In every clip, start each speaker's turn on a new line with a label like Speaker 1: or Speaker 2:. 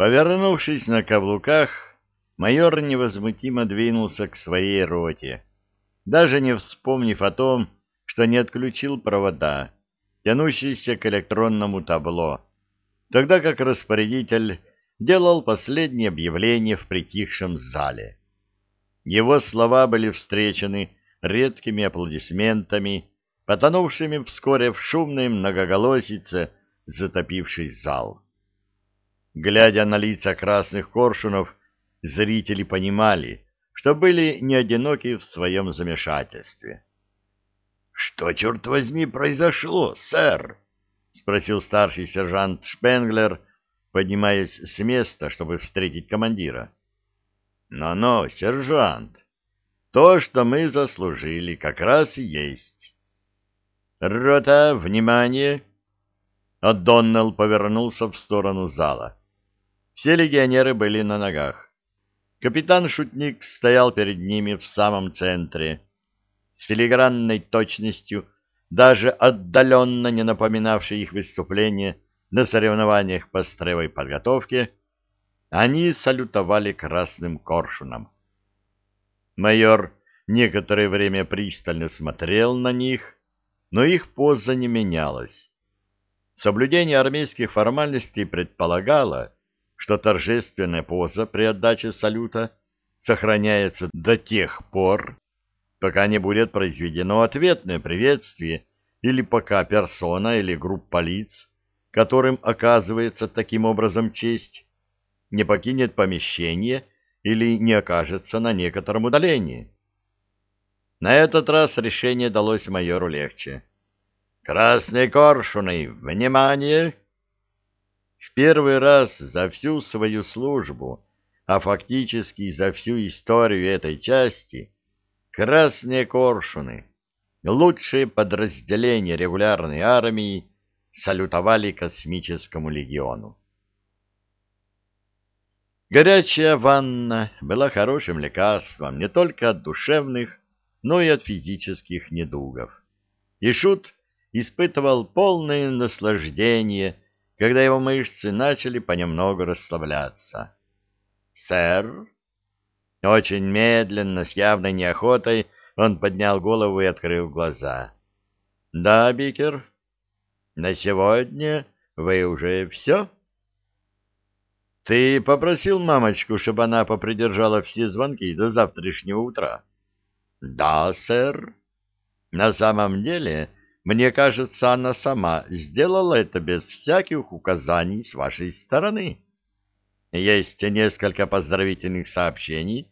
Speaker 1: Повернувшись на каблуках, майор невозмутимо двинулся к своей роте, даже не вспомнив о том, что не отключил провода, тянущиеся к электронному табло, тогда как распорядитель делал последнее объявление в притихшем зале. Его слова были встречены редкими аплодисментами, потонувшими вскоре в шумной многоголосице, затопивший зал. Глядя на лица красных коршунов, зрители понимали, что были не одиноки в своем замешательстве. — Что, черт возьми, произошло, сэр? — спросил старший сержант Шпенглер, поднимаясь с места, чтобы встретить командира. «Но-но, сержант, то, что мы заслужили, как раз и есть». «Рота, внимание!» О'Доннелл повернулся в сторону зала. Все легионеры были на ногах. Капитан-шутник стоял перед ними в самом центре. С филигранной точностью, даже отдаленно не напоминавшей их выступление, на соревнованиях по строевой подготовке они салютовали красным коршуном. Майор некоторое время пристально смотрел на них, но их поза не менялась. Соблюдение армейских формальностей предполагало, что торжественная поза при отдаче салюта сохраняется до тех пор, пока не будет произведено ответное приветствие или пока персона или группа лиц которым оказывается таким образом честь, не покинет помещение или не окажется на некотором удалении. На этот раз решение далось майору легче. «Красные коршуны! Внимание!» В первый раз за всю свою службу, а фактически за всю историю этой части, красные коршуны, лучшее подразделение регулярной армии, салютовали космическому легиону. Горячая ванна была хорошим лекарством не только от душевных, но и от физических недугов. И Шут испытывал полное наслаждение, когда его мышцы начали понемногу расслабляться. «Сэр?» Очень медленно, с явной неохотой, он поднял голову и открыл глаза. «Да, Бикер?» На сегодня вы уже все? Ты попросил мамочку, чтобы она попридержала все звонки до завтрашнего утра? Да, сэр. На самом деле, мне кажется, она сама сделала это без всяких указаний с вашей стороны. Есть несколько поздравительных сообщений,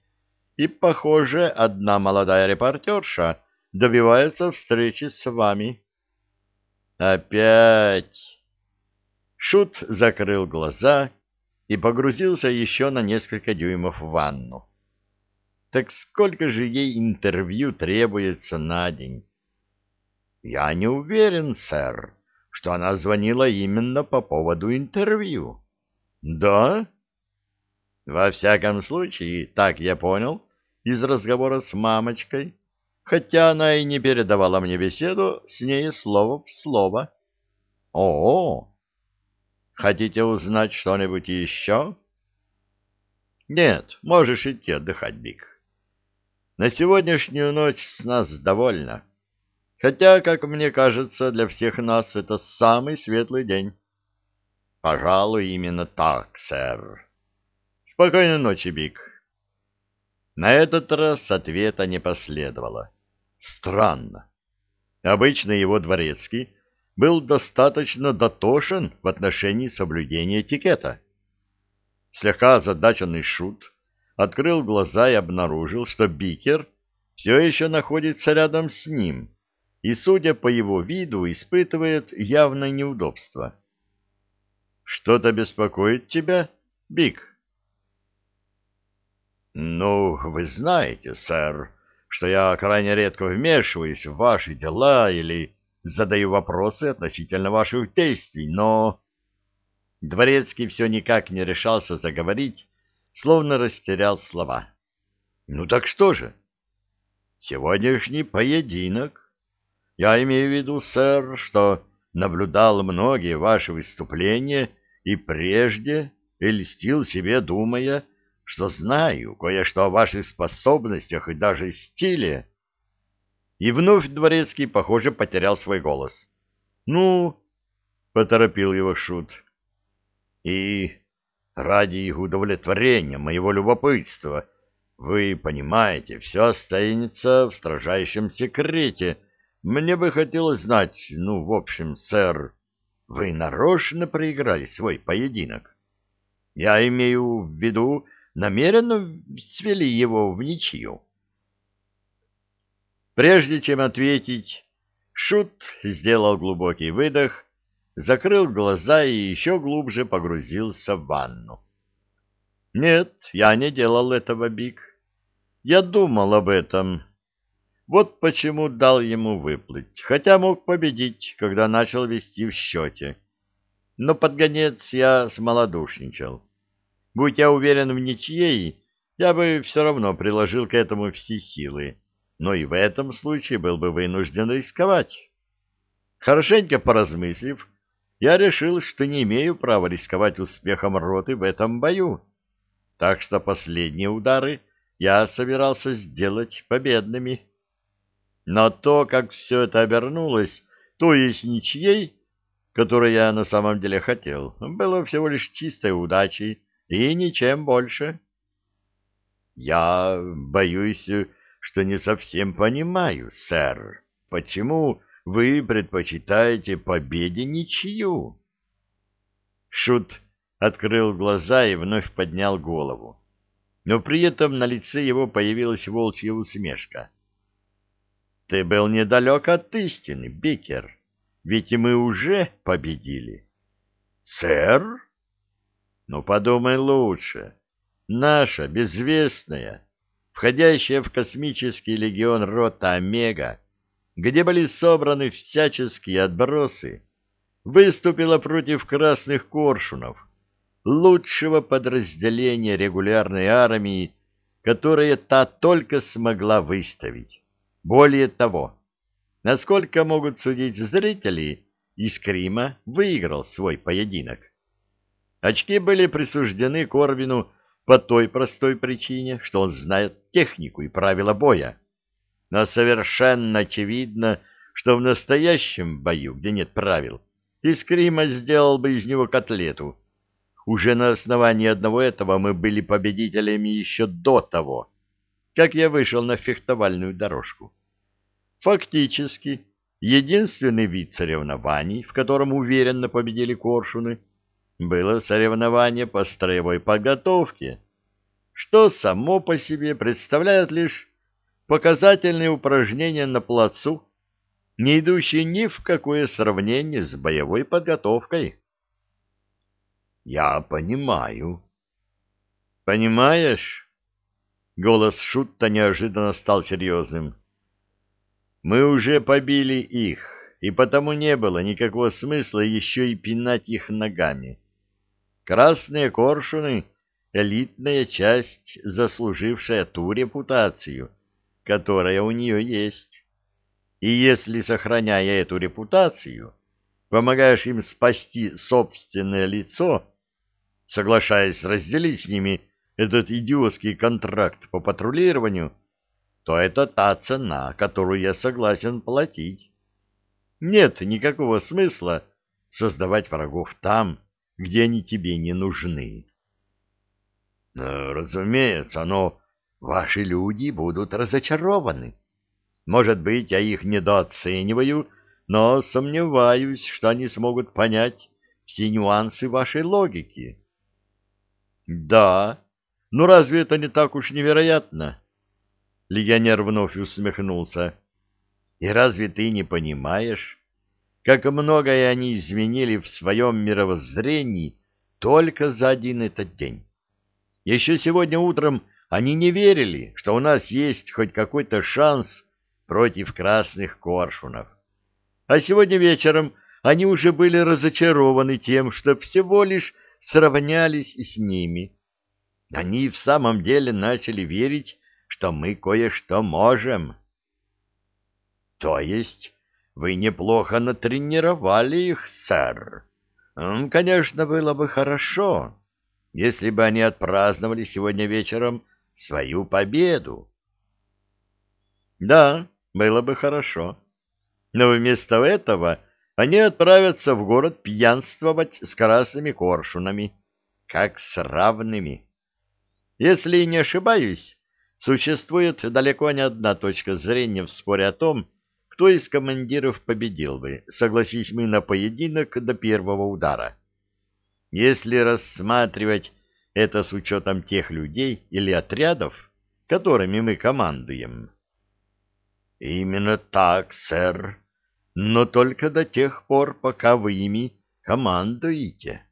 Speaker 1: и, похоже, одна молодая репортерша добивается встречи с вами. Опять. Шут закрыл глаза и погрузился еще на несколько дюймов в ванну. Так сколько же ей интервью требуется на день? Я не уверен, сэр, что она звонила именно по поводу интервью. Да? Во всяком случае, так я понял из разговора с мамочкой хотя она и не передавала мне беседу с ней слово в слово. О, -о, -о. хотите узнать что-нибудь еще? Нет, можешь идти отдыхать, Биг. На сегодняшнюю ночь с нас довольно. Хотя, как мне кажется, для всех нас это самый светлый день. Пожалуй, именно так, сэр. Спокойной ночи, Биг. На этот раз ответа не последовало. Странно. Обычно его дворецкий был достаточно дотошен в отношении соблюдения этикета. Слегка озадаченный шут открыл глаза и обнаружил, что Бикер все еще находится рядом с ним и, судя по его виду, испытывает явное неудобство. «Что-то беспокоит тебя, Бик?» «Ну, вы знаете, сэр, что я крайне редко вмешиваюсь в ваши дела или задаю вопросы относительно ваших действий, но...» Дворецкий все никак не решался заговорить, словно растерял слова. «Ну так что же?» «Сегодняшний поединок. Я имею в виду, сэр, что наблюдал многие ваши выступления и прежде, и льстил себе, думая, что знаю кое-что о ваших способностях и даже стиле. И вновь дворецкий, похоже, потерял свой голос. — Ну, — поторопил его Шут, — и ради удовлетворения моего любопытства, вы понимаете, все останется в строжайшем секрете. Мне бы хотелось знать, ну, в общем, сэр, вы нарочно проиграли свой поединок. Я имею в виду, намеренно свели его в ничью. Прежде чем ответить, Шут сделал глубокий выдох, закрыл глаза и еще глубже погрузился в ванну. Нет, я не делал этого, Биг. Я думал об этом. Вот почему дал ему выплыть, хотя мог победить, когда начал вести в счете. Но под конец я смолодушничал. Будь я уверен в ничьей, я бы все равно приложил к этому все силы, но и в этом случае был бы вынужден рисковать. Хорошенько поразмыслив, я решил, что не имею права рисковать успехом роты в этом бою, так что последние удары я собирался сделать победными. Но то, как все это обернулось, то есть ничьей, которой я на самом деле хотел, было всего лишь чистой удачей и ничем больше. Я боюсь, что не совсем понимаю, сэр, почему вы предпочитаете победе ничью. Шут открыл глаза и вновь поднял голову. Но при этом на лице его появилась волчья усмешка. — Ты был недалек от истины, Бикер, ведь мы уже победили. — Сэр? — Ну, подумай лучше. Наша безвестная, входящая в космический легион рота Омега, где были собраны всяческие отбросы, выступила против красных коршунов, лучшего подразделения регулярной армии, которое та только смогла выставить. Более того, насколько могут судить зрители, Искрима выиграл свой поединок. Очки были присуждены Корвину по той простой причине, что он знает технику и правила боя но совершенно очевидно, что в настоящем бою, где нет правил, Искрима сделал бы из него котлету. Уже на основании одного этого мы были победителями еще до того, как я вышел на фехтовальную дорожку. Фактически, единственный вид соревнований, в котором уверенно победили коршуны, было соревнование по строевой подготовке, что само по себе представляет лишь показательные упражнения на плацу, не идущие ни в какое сравнение с боевой подготовкой. Я понимаю. Понимаешь? Голос Шутта неожиданно стал серьезным. Мы уже побили их, и потому не было никакого смысла еще и пинать их ногами. Красные коршуны — элитная часть, заслужившая ту репутацию, которая у нее есть. И если, сохраняя эту репутацию, помогаешь им спасти собственное лицо, соглашаясь разделить с ними этот идиотский контракт по патрулированию, то это та цена, которую я согласен платить. Нет никакого смысла создавать врагов там, где они тебе не нужны. Разумеется, но ваши люди будут разочарованы. Может быть, я их недооцениваю, но сомневаюсь, что они смогут понять все нюансы вашей логики. Да, но разве это не так уж невероятно? Легионер вновь усмехнулся. И разве ты не понимаешь, как многое они изменили в своем мировоззрении только за один этот день? Еще сегодня утром они не верили, что у нас есть хоть какой-то шанс против красных коршунов. А сегодня вечером они уже были разочарованы тем, что всего лишь сравнялись с ними. Они в самом деле начали верить, что мы кое-что можем. То есть вы неплохо натренировали их, сэр. Конечно, было бы хорошо, если бы они отпраздновали сегодня вечером свою победу. Да, было бы хорошо. Но вместо этого они отправятся в город пьянствовать с красными коршунами, как с равными. Если не ошибаюсь, существует далеко не одна точка зрения в споре о том, кто из командиров победил бы, согласись мы на поединок до первого удара. Если рассматривать это с учетом тех людей или отрядов, которыми мы командуем. Именно так, сэр, но только до тех пор, пока вы ими командуете.